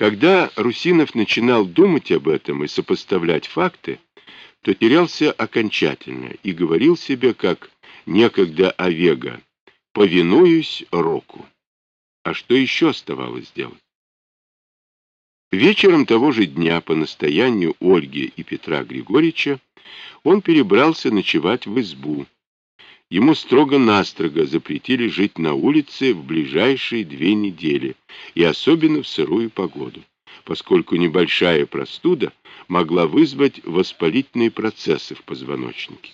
Когда Русинов начинал думать об этом и сопоставлять факты, то терялся окончательно и говорил себе, как некогда Овега, «повинуюсь Року». А что еще оставалось делать? Вечером того же дня по настоянию Ольги и Петра Григорьевича он перебрался ночевать в избу. Ему строго-настрого запретили жить на улице в ближайшие две недели, и особенно в сырую погоду, поскольку небольшая простуда могла вызвать воспалительные процессы в позвоночнике.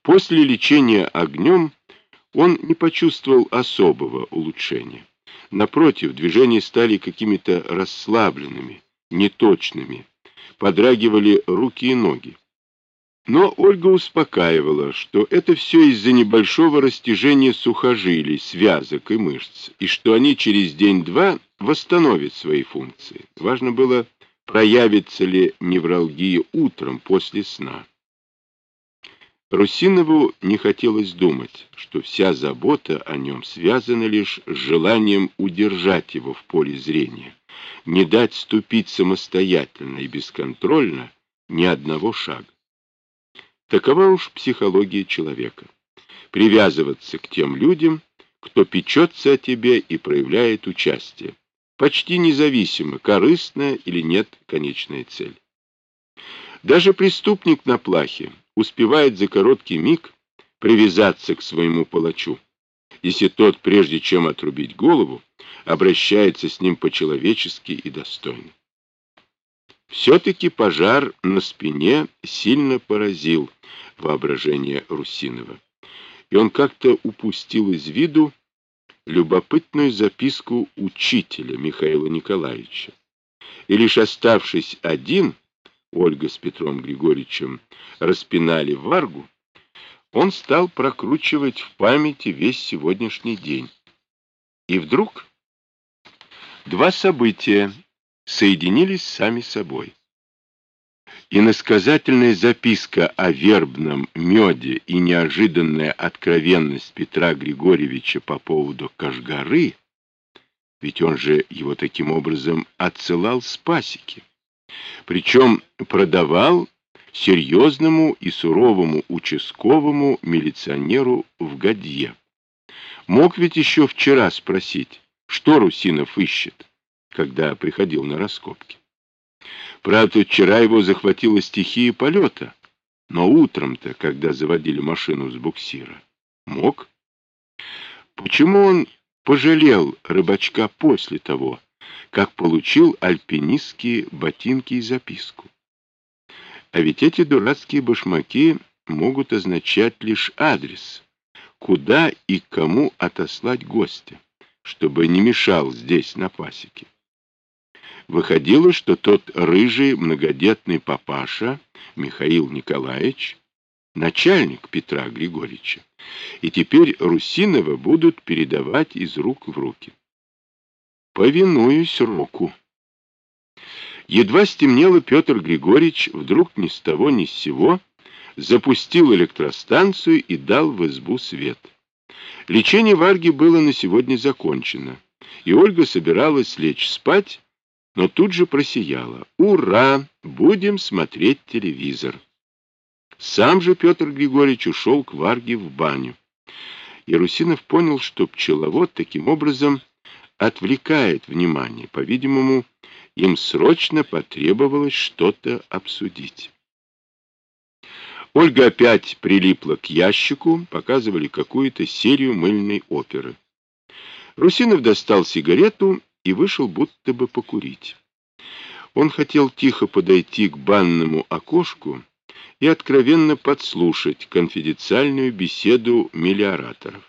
После лечения огнем он не почувствовал особого улучшения. Напротив, движения стали какими-то расслабленными, неточными, подрагивали руки и ноги. Но Ольга успокаивала, что это все из-за небольшого растяжения сухожилий, связок и мышц, и что они через день-два восстановят свои функции. Важно было, проявится ли невралгия утром после сна. Русинову не хотелось думать, что вся забота о нем связана лишь с желанием удержать его в поле зрения, не дать ступить самостоятельно и бесконтрольно ни одного шага. Такова уж психология человека. Привязываться к тем людям, кто печется о тебе и проявляет участие, почти независимо, корыстная или нет конечная цель. Даже преступник на плахе успевает за короткий миг привязаться к своему палачу, если тот, прежде чем отрубить голову, обращается с ним по-человечески и достойно. Все-таки пожар на спине сильно поразил воображение Русинова, и он как-то упустил из виду любопытную записку учителя Михаила Николаевича. И лишь оставшись один, Ольга с Петром Григорьевичем распинали Варгу, он стал прокручивать в памяти весь сегодняшний день. И вдруг два события соединились сами собой. Иносказательная записка о вербном меде и неожиданная откровенность Петра Григорьевича по поводу Кашгары, ведь он же его таким образом отсылал с пасеки, причем продавал серьезному и суровому участковому милиционеру в Гадье. Мог ведь еще вчера спросить, что Русинов ищет, когда приходил на раскопки. Правда, вчера его захватила стихия полета, но утром-то, когда заводили машину с буксира, мог. Почему он пожалел рыбачка после того, как получил альпинистские ботинки и записку. А ведь эти дурацкие башмаки могут означать лишь адрес, куда и кому отослать гостя, чтобы не мешал здесь на пасеке. Выходило, что тот рыжий многодетный папаша Михаил Николаевич начальник Петра Григорьевича, и теперь Русинова будут передавать из рук в руки. Повинуюсь руку. Едва стемнело, Петр Григорьевич вдруг ни с того ни с сего запустил электростанцию и дал в избу свет. Лечение Варги было на сегодня закончено, и Ольга собиралась лечь спать, но тут же просияла. «Ура! Будем смотреть телевизор!» Сам же Петр Григорьевич ушел к Варге в баню. Ярусинов понял, что пчеловод таким образом отвлекает внимание. По-видимому, им срочно потребовалось что-то обсудить. Ольга опять прилипла к ящику, показывали какую-то серию мыльной оперы. Русинов достал сигарету и вышел будто бы покурить. Он хотел тихо подойти к банному окошку и откровенно подслушать конфиденциальную беседу мелиораторов.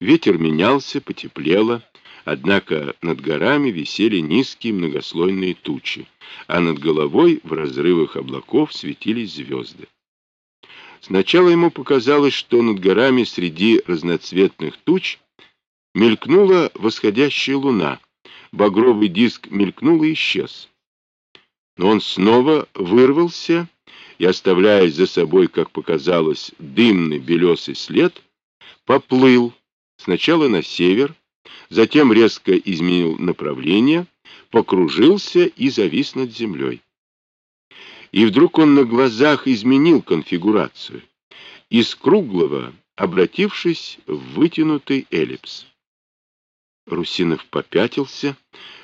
Ветер менялся, потеплело, Однако над горами висели низкие многослойные тучи, а над головой в разрывах облаков светились звезды. Сначала ему показалось, что над горами среди разноцветных туч мелькнула восходящая луна, багровый диск мелькнул и исчез. Но он снова вырвался и, оставляя за собой, как показалось, дымный белесый след, поплыл сначала на север, затем резко изменил направление, покружился и завис над землей. И вдруг он на глазах изменил конфигурацию, из круглого обратившись в вытянутый эллипс. Русинов попятился,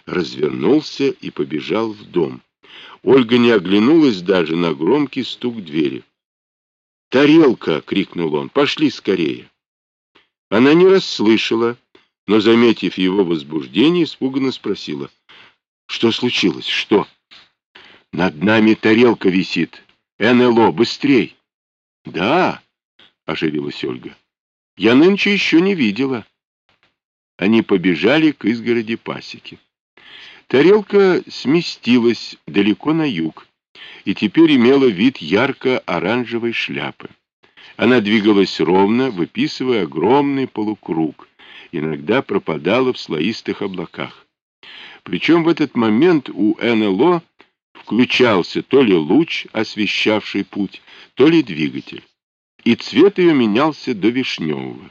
развернулся и побежал в дом. Ольга не оглянулась даже на громкий стук двери. «Тарелка!» — крикнул он. «Пошли скорее!» Она не расслышала, но, заметив его возбуждение, испуганно спросила. «Что случилось? Что?» «Над нами тарелка висит. НЛО, быстрей!» «Да!» — оживилась Ольга. «Я нынче еще не видела». Они побежали к изгороди пасеки. Тарелка сместилась далеко на юг и теперь имела вид ярко-оранжевой шляпы. Она двигалась ровно, выписывая огромный полукруг, иногда пропадала в слоистых облаках. Причем в этот момент у НЛО включался то ли луч, освещавший путь, то ли двигатель, и цвет ее менялся до вишневого.